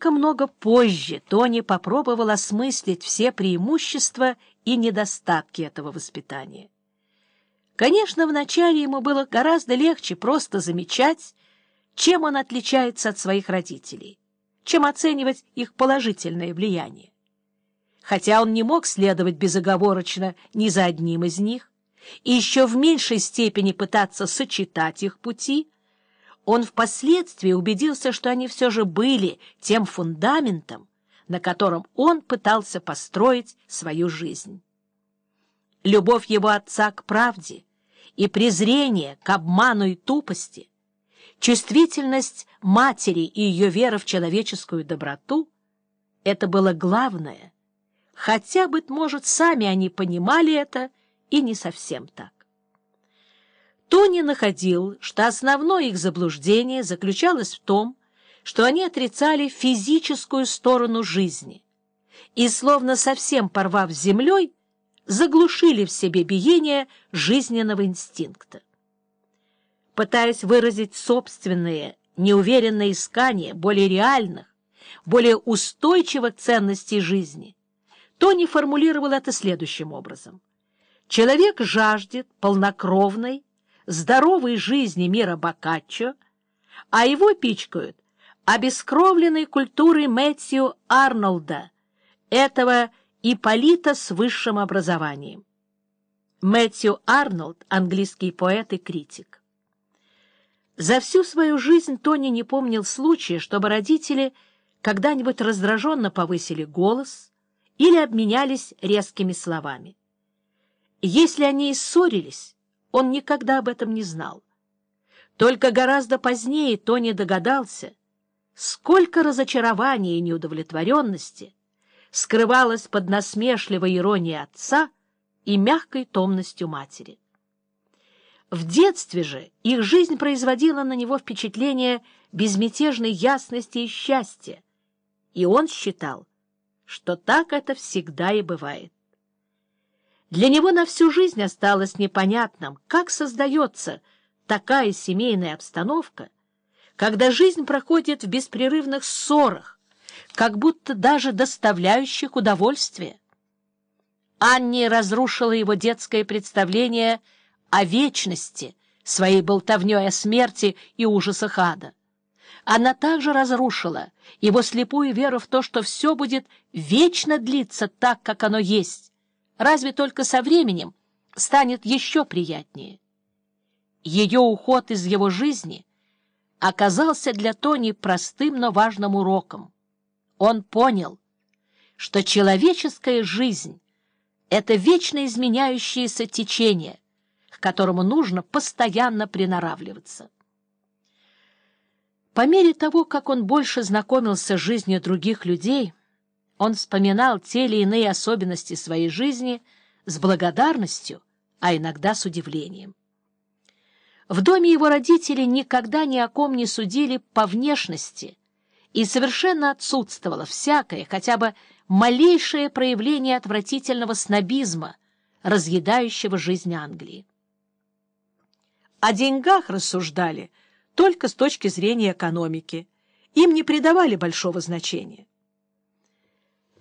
только много позже Тони попробовал осмыслить все преимущества и недостатки этого воспитания. Конечно, вначале ему было гораздо легче просто замечать, чем он отличается от своих родителей, чем оценивать их положительное влияние. Хотя он не мог следовать безоговорочно ни за одним из них, и еще в меньшей степени пытаться сочетать их пути — он впоследствии убедился, что они все же были тем фундаментом, на котором он пытался построить свою жизнь. Любовь его отца к правде и презрение к обману и тупости, чувствительность матери и ее вера в человеческую доброту — это было главное, хотя, быть может, сами они понимали это и не совсем так. Тони находил, что основное их заблуждение заключалось в том, что они отрицали физическую сторону жизни и, словно совсем порвав с землей, заглушили в себе биение жизненного инстинкта. Пытаясь выразить собственные неуверенные искания более реальных, более устойчивых ценностей жизни, Тони формулировал это следующим образом. Человек жаждет полнокровной, здоровой жизни мира Боккаччо, а его пичкают обескровленной культурой Мэтью Арнолда, этого Иполита с высшим образованием. Мэтью Арнольд — английский поэт и критик. За всю свою жизнь Тони не помнил случая, чтобы родители когда-нибудь раздраженно повысили голос или обменялись резкими словами. Если они и ссорились, он никогда об этом не знал. Только гораздо позднее Тони догадался, сколько разочарования и неудовлетворенности скрывалось под насмешливой иронией отца и мягкой томностью матери. В детстве же их жизнь производила на него впечатление безмятежной ясности и счастья, и он считал, что так это всегда и бывает. Для него на всю жизнь осталось непонятным, как создается такая семейная обстановка, когда жизнь проходит в беспрерывных ссорах, как будто даже доставляющих удовольствие. Анни разрушила его детское представление о вечности, своей болтовней о смерти и ужасах ада. Она также разрушила его слепую веру в то, что все будет вечно длиться так, как оно есть, разве только со временем станет еще приятнее. Ее уход из его жизни оказался для Тони простым, но важным уроком. Он понял, что человеческая жизнь — это вечно изменяющееся течение, к которому нужно постоянно приноравливаться. По мере того, как он больше знакомился с жизнью других людей — он вспоминал те или иные особенности своей жизни с благодарностью, а иногда с удивлением. В доме его родители никогда ни о ком не судили по внешности, и совершенно отсутствовало всякое, хотя бы малейшее проявление отвратительного снобизма, разъедающего жизнь Англии. О деньгах рассуждали только с точки зрения экономики, им не придавали большого значения.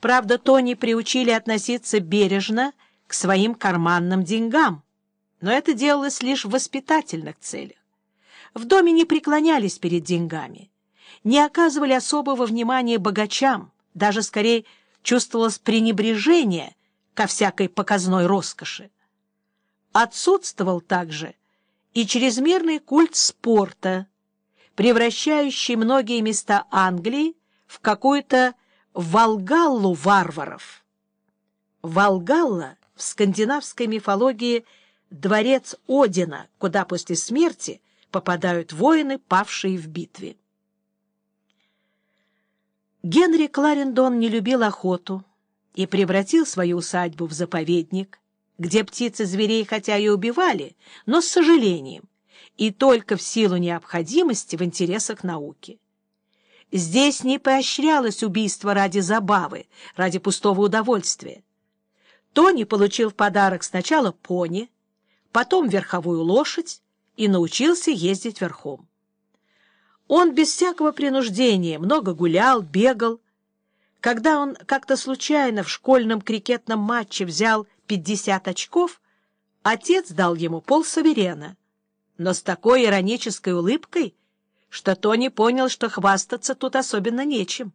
Правда, Тони приучили относиться бережно к своим карманным деньгам, но это делалось лишь в воспитательных целях. В доме не преклонялись перед деньгами, не оказывали особого внимания богачам, даже скорее чувствовалось пренебрежение ко всякой показной роскоши. Отсутствовал также и чрезмерный культ спорта, превращающий многие места Англии в какую-то Волгаллу варваров. Волгалла в скандинавской мифологии дворец Одина, куда после смерти попадают воины, павшие в битве. Генри Кларендон не любил охоту и превратил свою усадьбу в заповедник, где птицы зверей хотя и убивали, но с сожалением, и только в силу необходимости в интересах науки. Здесь не поощрялось убийство ради забавы, ради пустого удовольствия. Тони получил в подарок сначала пони, потом верховую лошадь и научился ездить верхом. Он без всякого принуждения много гулял, бегал. Когда он как-то случайно в школьном крикетном матче взял 50 очков, отец дал ему полсаверена, но с такой иронической улыбкой, что Тони понял, что хвастаться тут особенно нечем.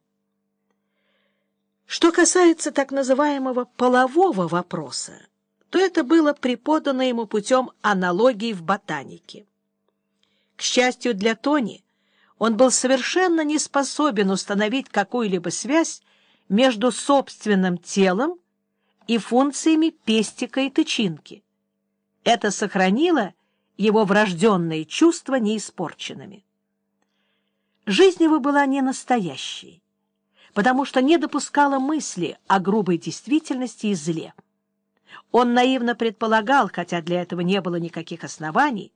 Что касается так называемого полового вопроса, то это было преподано ему путем аналогии в ботанике. К счастью для Тони, он был совершенно не способен установить какую-либо связь между собственным телом и функциями пестика и тычинки. Это сохранило его врожденные чувства неиспорченными. Жизнь его была не настоящей, потому что не допускала мысли о грубой действительности и зле. Он наивно предполагал, хотя для этого не было никаких оснований,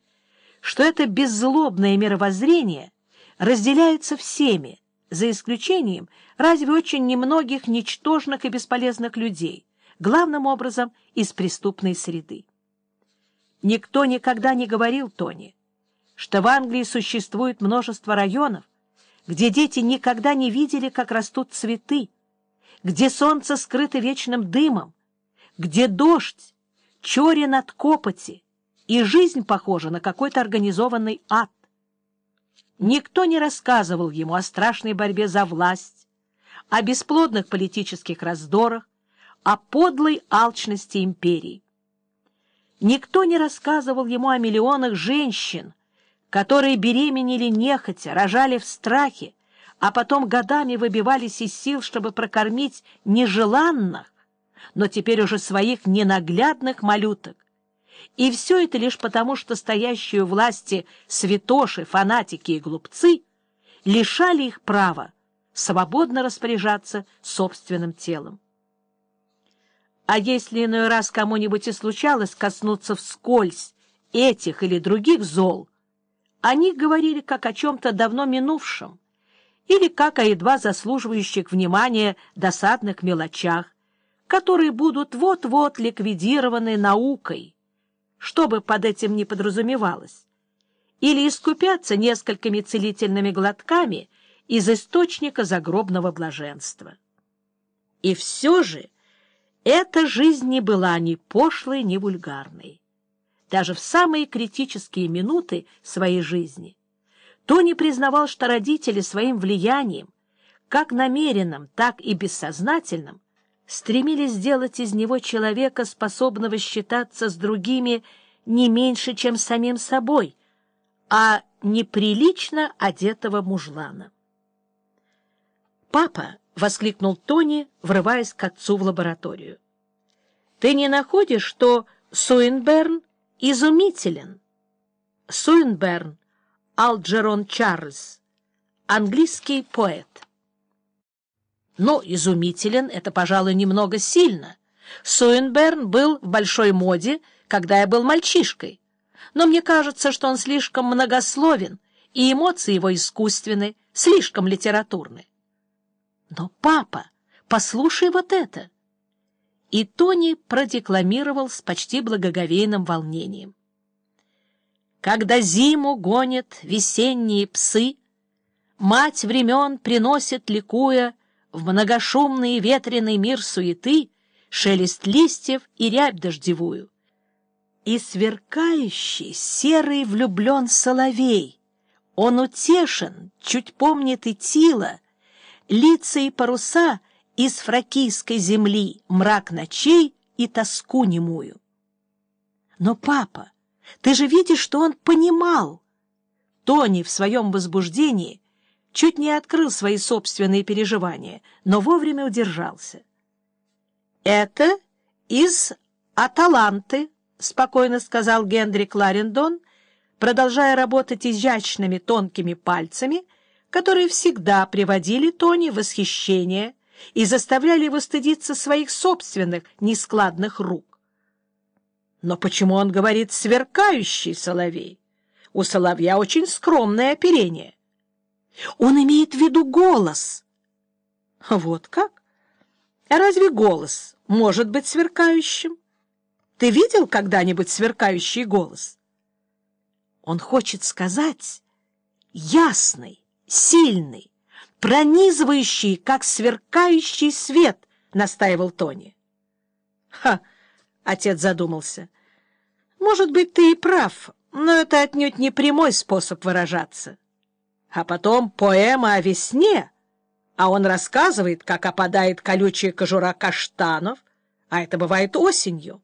что это беззлобное мировоззрение разделяется всеми, за исключением разве очень немногих ничтожных и бесполезных людей, главным образом из преступной среды. Никто никогда не говорил Тони, что в Англии существует множество районов, где дети никогда не видели, как растут цветы, где солнце скрыто вечным дымом, где дождь, чори над копоти, и жизнь похожа на какой-то организованный ад. Никто не рассказывал ему о страшной борьбе за власть, о бесплодных политических раздорах, о подлой алчности империи. Никто не рассказывал ему о миллионах женщин, которые беременели нехотя, рожали в страхе, а потом годами выбивались из сил, чтобы прокормить нежеланных, но теперь уже своих ненаглядных малюток. И все это лишь потому, что стоящие у власти святоши, фанатики и глупцы лишали их права свободно распоряжаться собственным телом. А если иной раз кому-нибудь и случалось коснуться вскользь этих или других зол, они говорили как о чем-то давно минувшем или как о едва заслуживающих внимания досадных мелочах, которые будут вот-вот ликвидированы наукой, что бы под этим ни подразумевалось, или искупятся несколькими целительными глотками из источника загробного блаженства. И все же эта жизнь не была ни пошлой, ни вульгарной. Даже в самые критические минуты своей жизни Тони признавал, что родители своим влиянием, как намеренным, так и бессознательным, стремились сделать из него человека, способного считаться с другими не меньше, чем самим собой, а неприлично одетого мужлана. «Папа!» — воскликнул Тони, врываясь к отцу в лабораторию. — Ты не находишь, что Суинберн изумителен? Суинберн, Алджерон Чарльз, английский поэт. Но изумителен — это, пожалуй, немного сильно. Суинберн был в большой моде, когда я был мальчишкой. Но мне кажется, что он слишком многословен, и эмоции его искусственны, слишком литературны. Но, папа, послушай вот это. И Тони продекламировал с почти благоговейным волнением. Когда зиму гонят весенние псы, Мать времен приносит, ликуя, В многошумный ветреный мир суеты Шелест листьев и рябь дождевую. И сверкающий серый влюблен соловей, Он утешен, чуть помнит и тила, лица и паруса из фракийской земли, мрак ночей и тоску немую. Но, папа, ты же видишь, что он понимал. Тони в своем возбуждении чуть не открыл свои собственные переживания, но вовремя удержался. «Это из Аталанты», — спокойно сказал Генри Кларендон, продолжая работать изящными тонкими пальцами — которые всегда приводили Тони в восхищение и заставляли его стыдиться своих собственных нескладных рук. Но почему он говорит «сверкающий соловей»? У соловья очень скромное оперение. Он имеет в виду голос. Вот как? А разве голос может быть сверкающим? Ты видел когда-нибудь сверкающий голос? Он хочет сказать «ясный». сильный, пронизывающий, как сверкающий свет, — настаивал Тони. — Ха! — отец задумался. — Может быть, ты и прав, но это отнюдь не прямой способ выражаться. А потом поэма о весне, а он рассказывает, как опадает колючая кожура каштанов, а это бывает осенью.